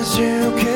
promise you can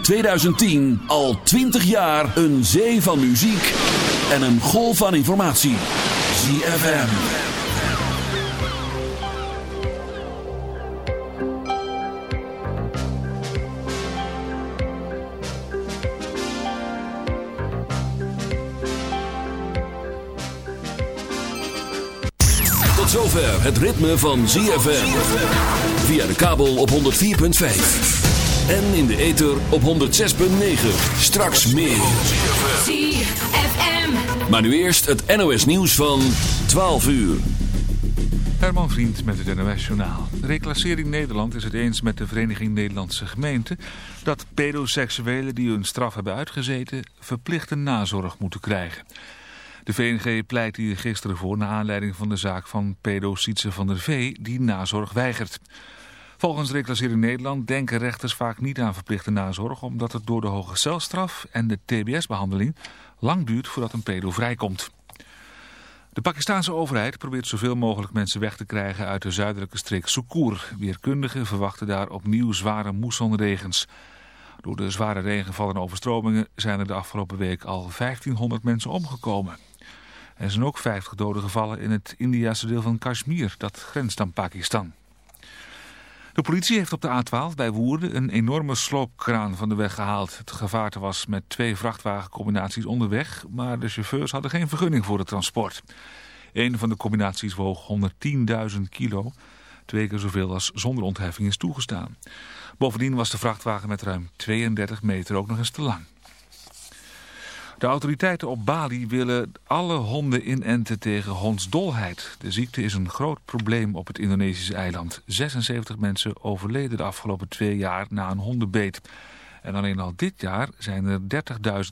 in 2010 al 20 jaar een zee van muziek en een golf van informatie. ZFM. Tot zover het ritme van ZFM. Via de kabel op 104.5. En in de ether op 106.9. Straks meer. ZFM. Maar nu eerst het NOS nieuws van 12 uur. Herman Vriend met het NOS Journaal. De reclassering Nederland is het eens met de Vereniging Nederlandse Gemeenten... dat pedoseksuelen die hun straf hebben uitgezeten... verplichte nazorg moeten krijgen. De VNG pleit hier gisteren voor... naar aanleiding van de zaak van pedo Sietse van der Vee... die nazorg weigert. Volgens Reclassering Nederland denken rechters vaak niet aan verplichte nazorg... omdat het door de hoge celstraf en de TBS-behandeling... lang duurt voordat een pedo vrijkomt. De Pakistanse overheid probeert zoveel mogelijk mensen weg te krijgen uit de zuidelijke streek Sukkur. Weerkundigen verwachten daar opnieuw zware moessonregens. Door de zware regenval en overstromingen zijn er de afgelopen week al 1500 mensen omgekomen. Er zijn ook 50 doden gevallen in het Indiase deel van Kashmir, dat grenst aan Pakistan. De politie heeft op de A12 bij Woerden een enorme sloopkraan van de weg gehaald. Het gevaarte was met twee vrachtwagencombinaties onderweg, maar de chauffeurs hadden geen vergunning voor het transport. Een van de combinaties woog 110.000 kilo, twee keer zoveel als zonder ontheffing is toegestaan. Bovendien was de vrachtwagen met ruim 32 meter ook nog eens te lang. De autoriteiten op Bali willen alle honden inenten tegen hondsdolheid. De ziekte is een groot probleem op het Indonesische eiland. 76 mensen overleden de afgelopen twee jaar na een hondenbeet. En alleen al dit jaar zijn er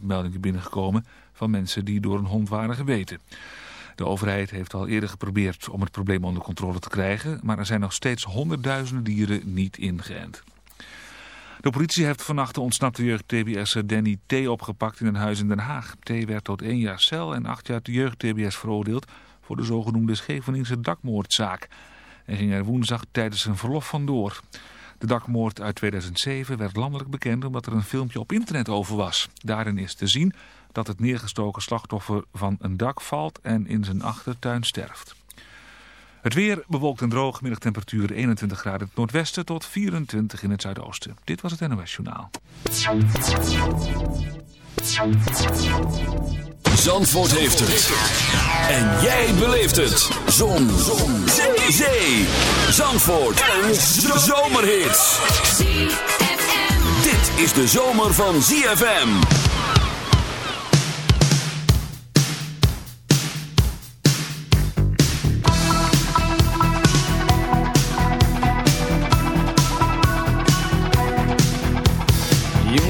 30.000 meldingen binnengekomen van mensen die door een hond waren geweten. De overheid heeft al eerder geprobeerd om het probleem onder controle te krijgen, maar er zijn nog steeds honderdduizenden dieren niet ingeënt. De politie heeft vannacht de ontsnapte jeugd-TBS'er Danny T. opgepakt in een huis in Den Haag. T. werd tot één jaar cel en acht jaar jeugd-TBS veroordeeld voor de zogenoemde Scheveningse dakmoordzaak. Hij ging er woensdag tijdens zijn verlof vandoor. De dakmoord uit 2007 werd landelijk bekend omdat er een filmpje op internet over was. Daarin is te zien dat het neergestoken slachtoffer van een dak valt en in zijn achtertuin sterft. Het weer bewolkt en droog, middagtemperatuur 21 graden in het noordwesten tot 24 in het zuidoosten. Dit was het NOS Journaal. Zandvoort heeft het. En jij beleeft het. Zon. Zon. Zee. Zee. Zandvoort. Een zomerhit. Dit is de zomer van ZFM.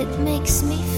it makes me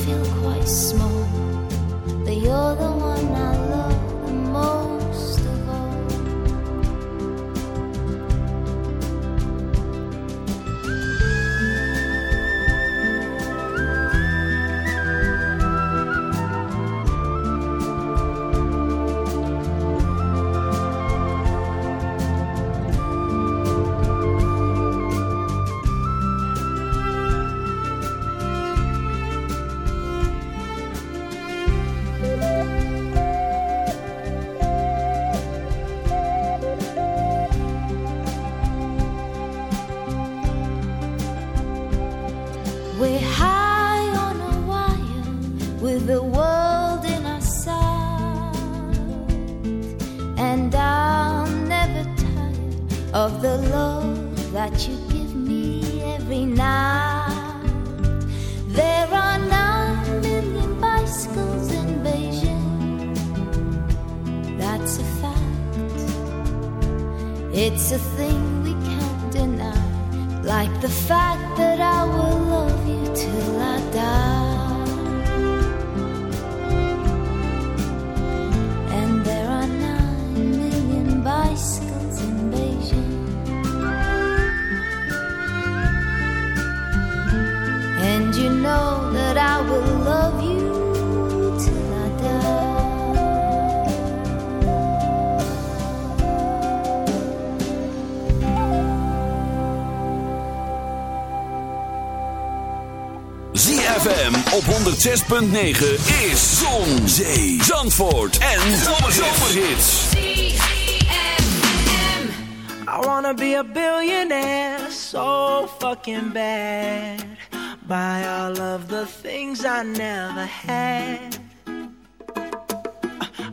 ZFM op 106.9 is Zon, Zee, Zandvoort en Zomerhits. I wanna be a billionaire so fucking bad. Buy all of the things I never had.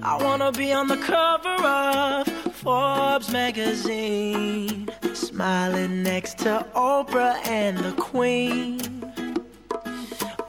I wanna be on the cover of Forbes magazine, smiling next to Oprah and the Queen.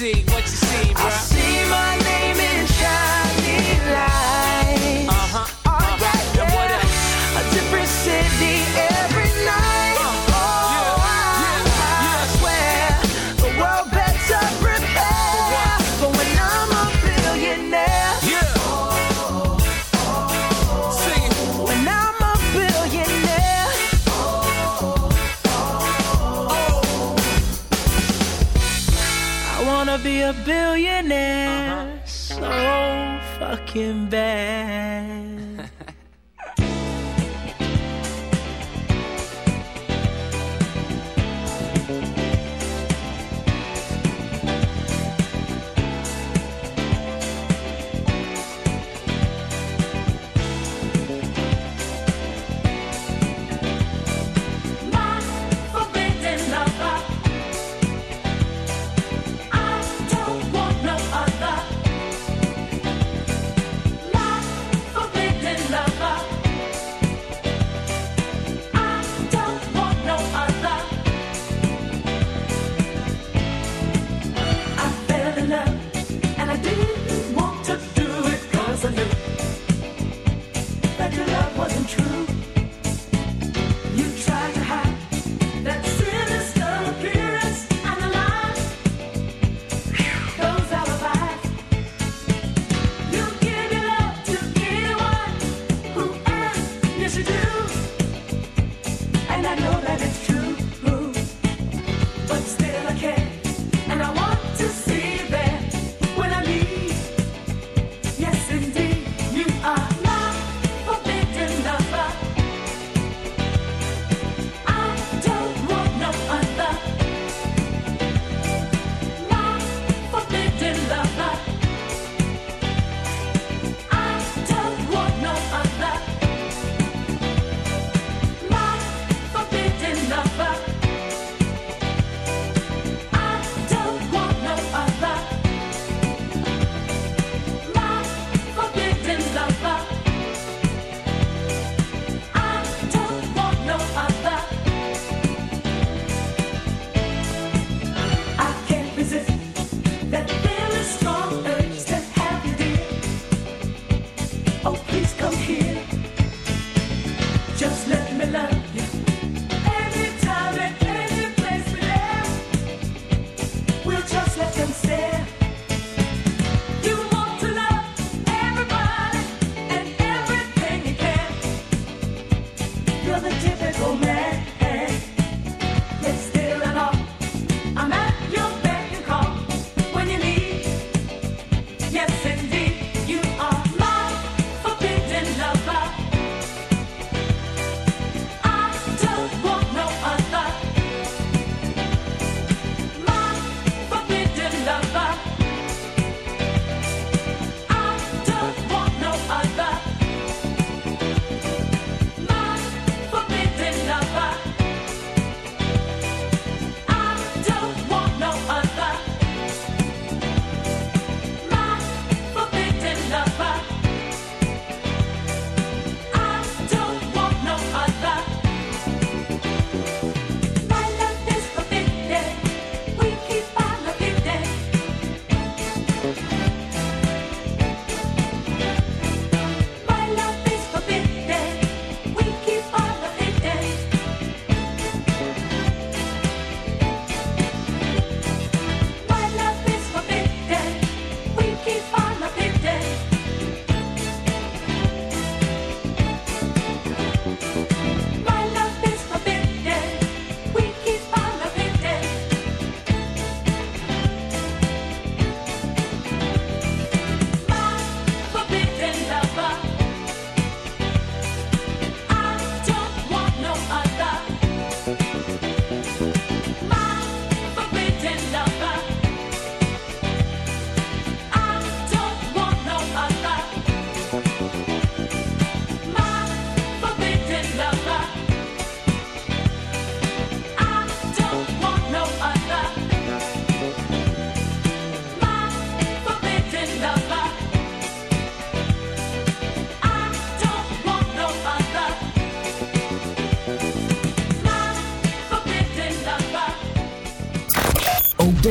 see, fucking bad.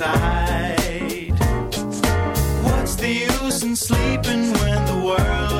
inside. What's the use in sleeping when the world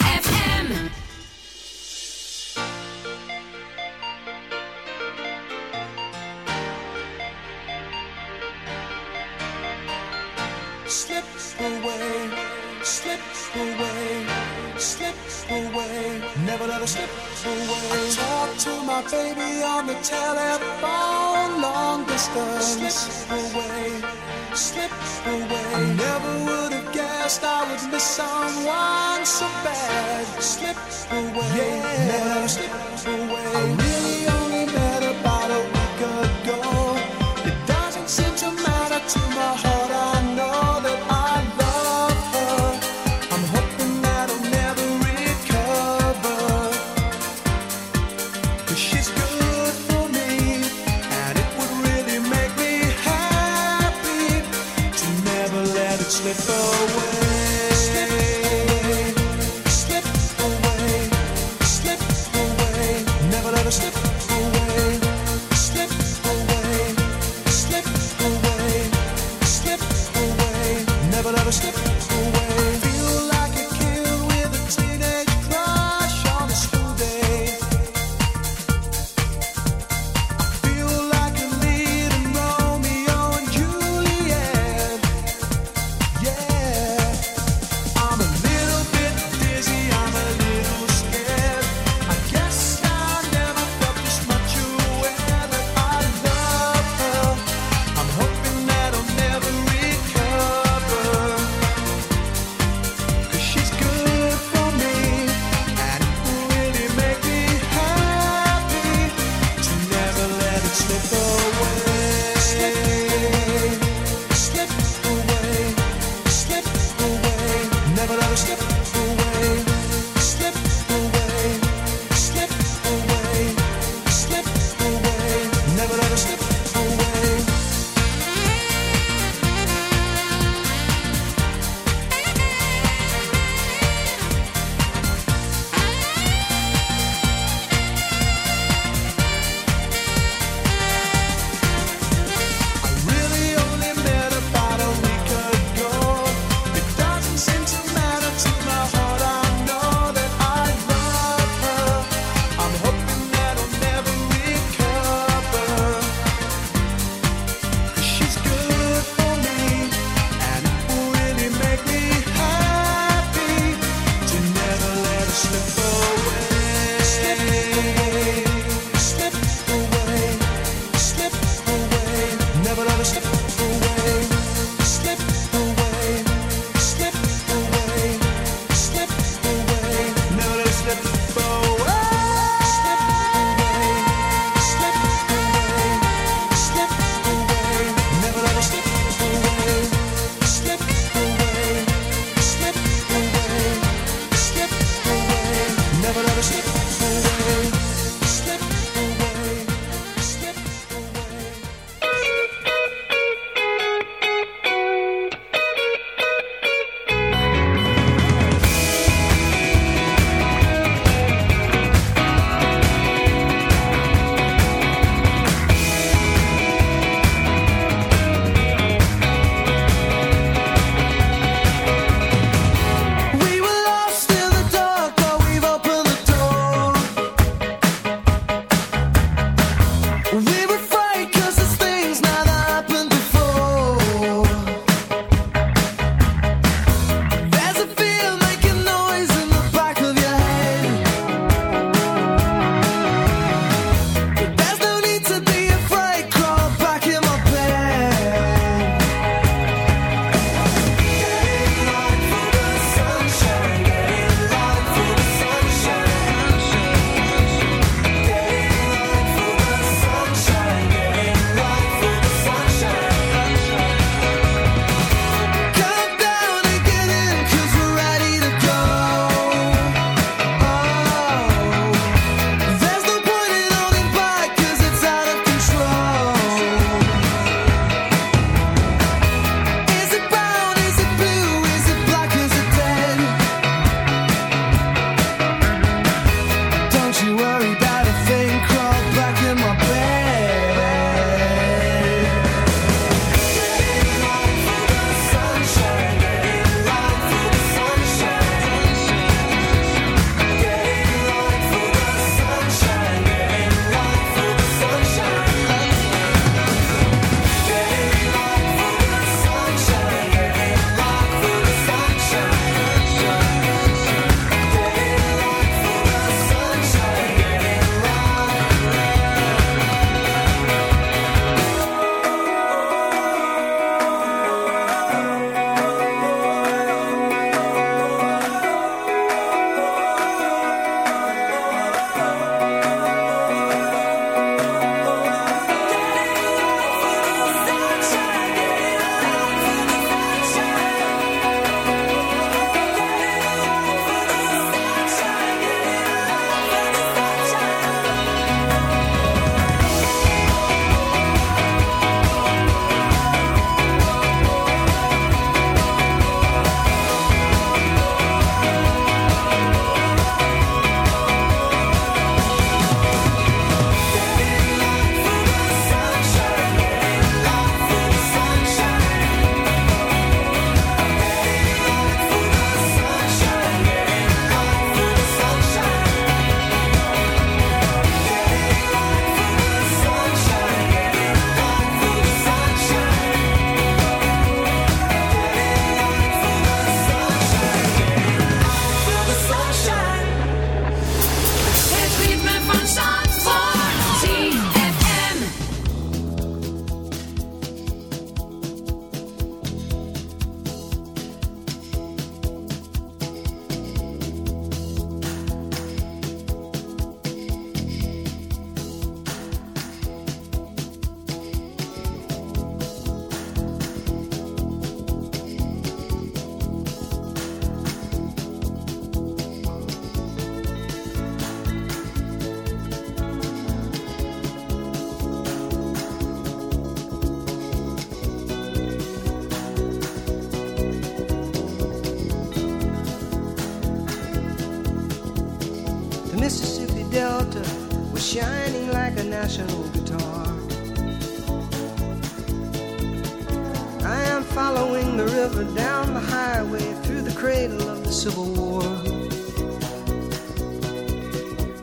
following the river down the highway through the cradle of the Civil War.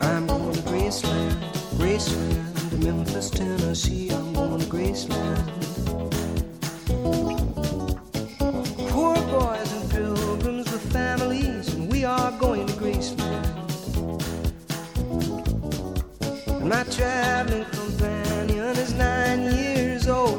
I'm going to Graceland, Graceland, to Memphis, Tennessee. I'm going to Graceland. Poor boys and pilgrims with families, and we are going to Graceland. And my traveling companion is nine years old.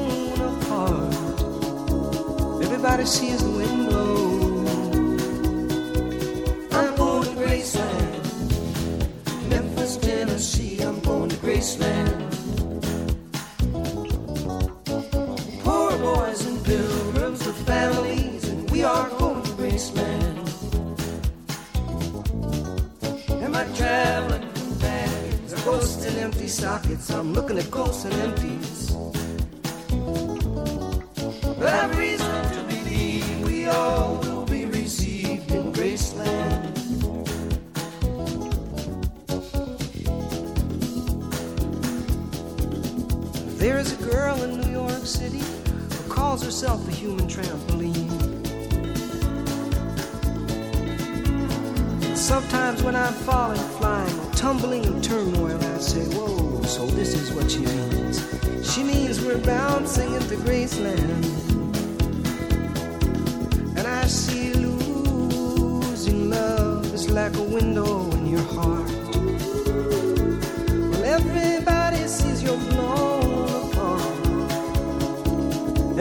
Everybody sees the wind blow. I'm going to Graceland, Memphis, Tennessee. I'm going to Graceland. There is a girl in New York City who calls herself the human trampoline. Sometimes when I'm falling, flying, tumbling in turmoil, I say, Whoa, so this is what she means. She means we're bouncing into Graceland. And I see losing love is like a window in your heart.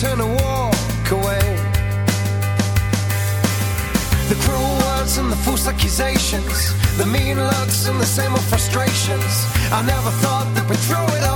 Turned to walk away. The cruel words and the false accusations. The mean looks and the same old frustrations. I never thought that we'd throw it all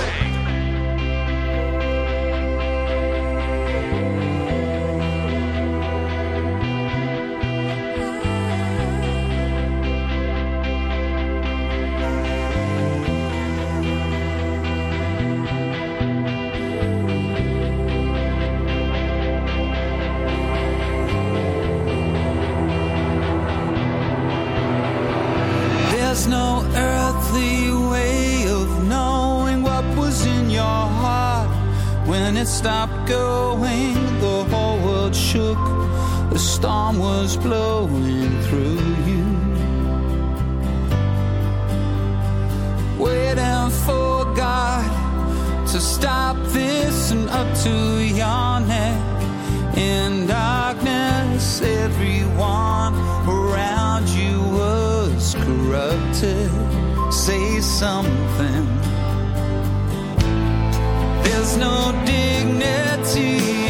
When it stopped going. The whole world shook, the storm was blowing through you. Waiting for God to stop this and up to your neck in darkness. Everyone around you was corrupted. Say something. No dignity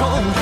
then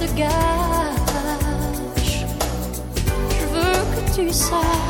se gâche, je veux que tu saches.